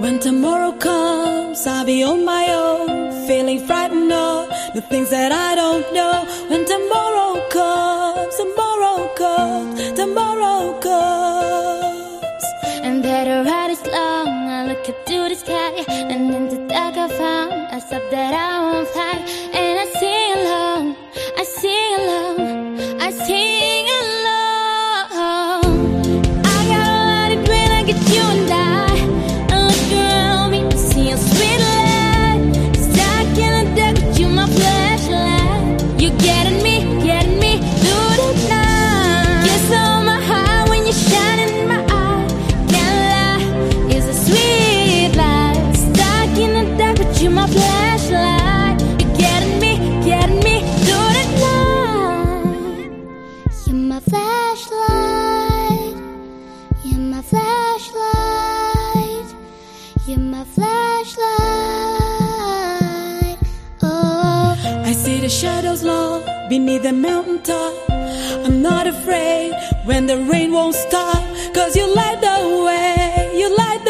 When tomorrow comes, I'll be on my own, feeling frightened of the things that I don't know. When tomorrow comes, tomorrow comes, tomorrow comes. And that ride is long, I look up to the sky, and in the dark I found a stop that I won't find. shadows long beneath the mountain top. I'm not afraid when the rain won't stop, cause you light the way, you light the way.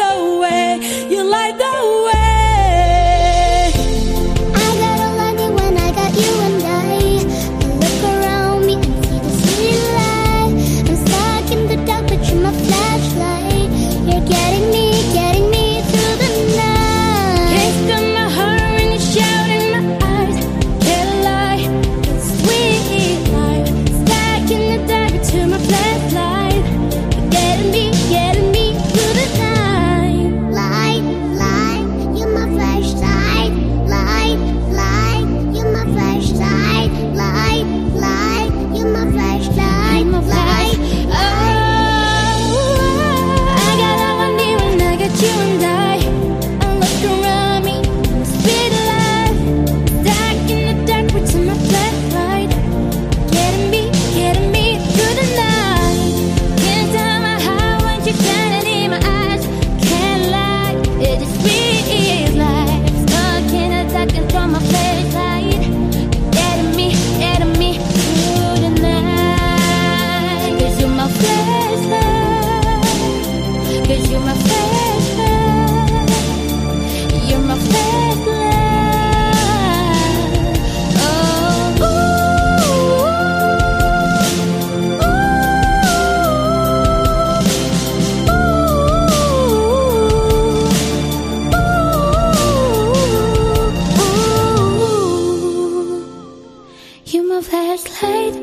flashlight,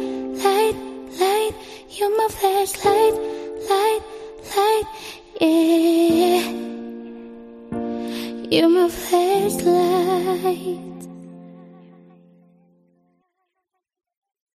light, light. You're my flashlight, light, light. Yeah. You're my flashlight.